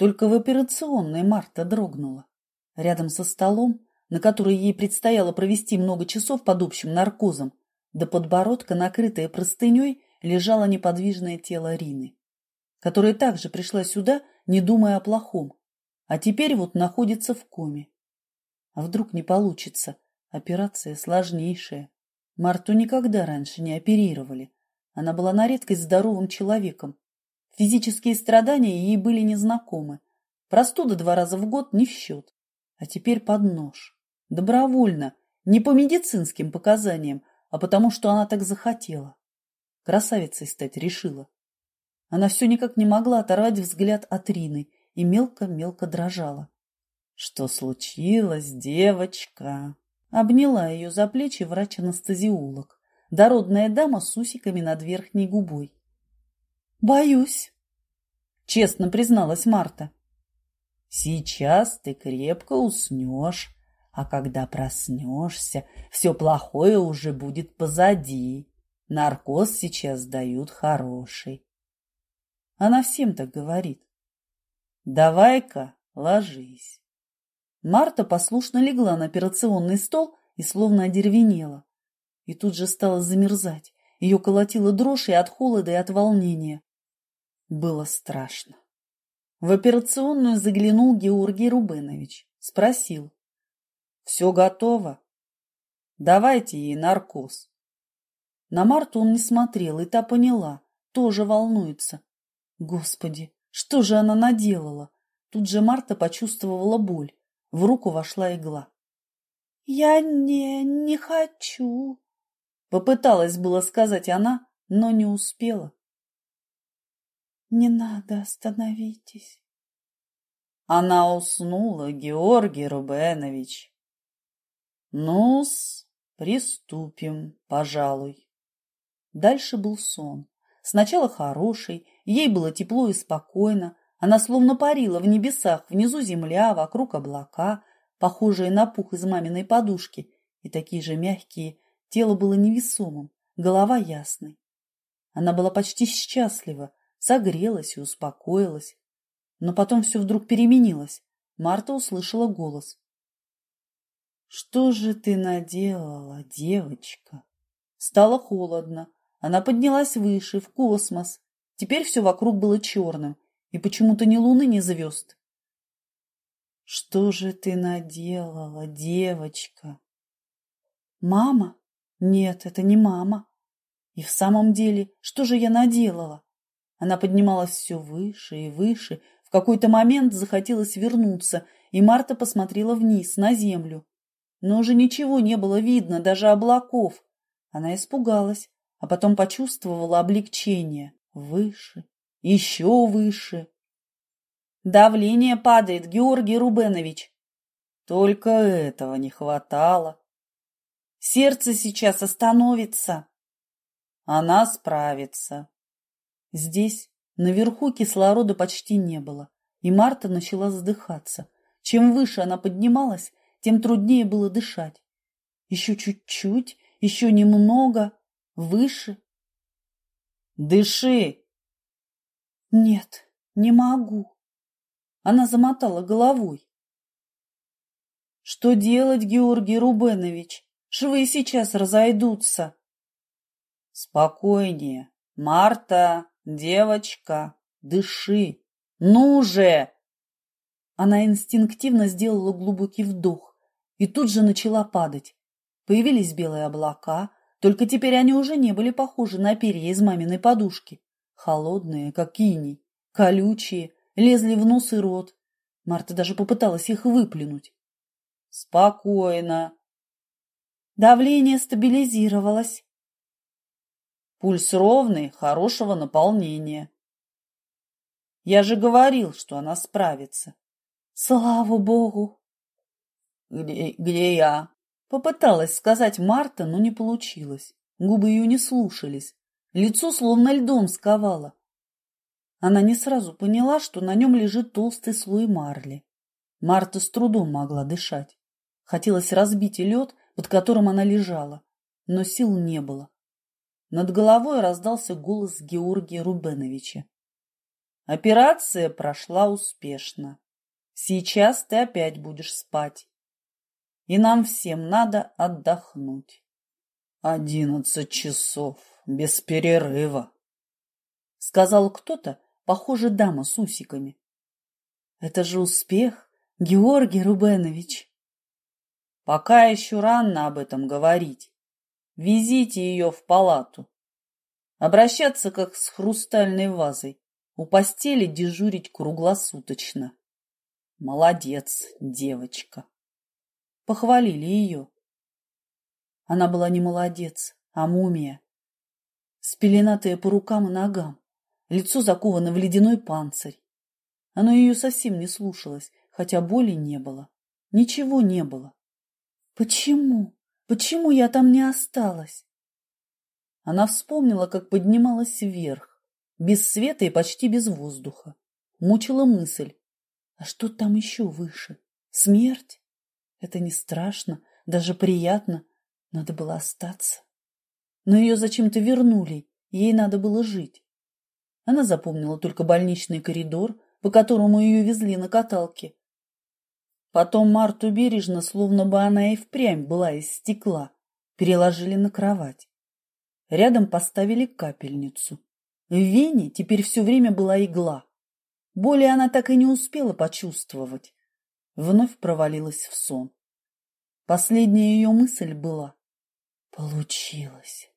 Только в операционной Марта дрогнула. Рядом со столом, на который ей предстояло провести много часов под общим наркозом, до подбородка, накрытое простыней, лежало неподвижное тело Рины, которая также пришла сюда, не думая о плохом, а теперь вот находится в коме. А вдруг не получится? Операция сложнейшая. Марту никогда раньше не оперировали. Она была на редкость здоровым человеком. Физические страдания ей были незнакомы. Простуда два раза в год не в счет. А теперь под нож. Добровольно. Не по медицинским показаниям, а потому что она так захотела. Красавицей стать решила. Она все никак не могла оторвать взгляд от Рины и мелко-мелко дрожала. «Что случилось, девочка?» Обняла ее за плечи врач-анестезиолог, дородная дама с усиками над верхней губой. «Боюсь», — честно призналась Марта. «Сейчас ты крепко уснешь, а когда проснешься, все плохое уже будет позади. Наркоз сейчас дают хороший». Она всем так говорит. «Давай-ка, ложись». Марта послушно легла на операционный стол и словно одеревенела. И тут же стала замерзать. Ее колотило дрожь и от холода, и от волнения. Было страшно. В операционную заглянул Георгий Рубенович. Спросил. «Все готово? Давайте ей наркоз». На Марту он не смотрел, и та поняла. Тоже волнуется. Господи, что же она наделала? Тут же Марта почувствовала боль. В руку вошла игла. «Я не... не хочу», — попыталась было сказать она, но не успела. Не надо, остановитесь. Она уснула, Георгий Рубенович. Ну-с, приступим, пожалуй. Дальше был сон. Сначала хороший, ей было тепло и спокойно. Она словно парила в небесах, внизу земля, вокруг облака, похожие на пух из маминой подушки, и такие же мягкие. Тело было невесомым, голова ясной. Она была почти счастлива, согрелась и успокоилась. Но потом все вдруг переменилось. Марта услышала голос. «Что же ты наделала, девочка?» Стало холодно. Она поднялась выше, в космос. Теперь все вокруг было черным, и почему-то ни луны, ни звезд. «Что же ты наделала, девочка?» «Мама? Нет, это не мама. И в самом деле, что же я наделала?» Она поднималась все выше и выше. В какой-то момент захотелось вернуться, и Марта посмотрела вниз, на землю. Но уже ничего не было видно, даже облаков. Она испугалась, а потом почувствовала облегчение. Выше, еще выше. Давление падает, Георгий Рубенович. Только этого не хватало. Сердце сейчас остановится. Она справится. Здесь, наверху, кислорода почти не было, и Марта начала задыхаться. Чем выше она поднималась, тем труднее было дышать. Еще чуть-чуть, еще немного, выше. «Дыши!» «Нет, не могу». Она замотала головой. «Что делать, Георгий Рубенович? Швы сейчас разойдутся». «Спокойнее, Марта!» «Девочка, дыши! Ну же!» Она инстинктивно сделала глубокий вдох и тут же начала падать. Появились белые облака, только теперь они уже не были похожи на перья из маминой подушки. Холодные, как иней, колючие, лезли в нос и рот. Марта даже попыталась их выплюнуть. «Спокойно!» Давление стабилизировалось. Пульс ровный, хорошего наполнения. Я же говорил, что она справится. Слава богу! Где, где я? Попыталась сказать Марта, но не получилось. Губы ее не слушались. Лицо словно льдом сковало. Она не сразу поняла, что на нем лежит толстый слой марли. Марта с трудом могла дышать. Хотелось разбить лед, под которым она лежала, но сил не было. Над головой раздался голос Георгия Рубеновича. Операция прошла успешно. Сейчас ты опять будешь спать. И нам всем надо отдохнуть. Одиннадцать часов, без перерыва, — сказал кто-то, похоже, дама с усиками. Это же успех, Георгий Рубенович. Пока еще рано об этом говорить. Везите ее в палату. Обращаться как с хрустальной вазой. У постели дежурить круглосуточно. Молодец, девочка. Похвалили ее. Она была не молодец, а мумия. Спеленатая по рукам и ногам, лицо заковано в ледяной панцирь. Оно ее совсем не слушалось, хотя боли не было. Ничего не было. Почему? Почему я там не осталась? Она вспомнила, как поднималась вверх, без света и почти без воздуха. Мучила мысль, а что там еще выше? Смерть? Это не страшно, даже приятно. Надо было остаться. Но ее зачем-то вернули, ей надо было жить. Она запомнила только больничный коридор, по которому ее везли на каталке. Потом Марту бережно, словно бы она и впрямь была из стекла, переложили на кровать. Рядом поставили капельницу. В вене теперь все время была игла. Боли она так и не успела почувствовать. Вновь провалилась в сон. Последняя ее мысль была «Получилось!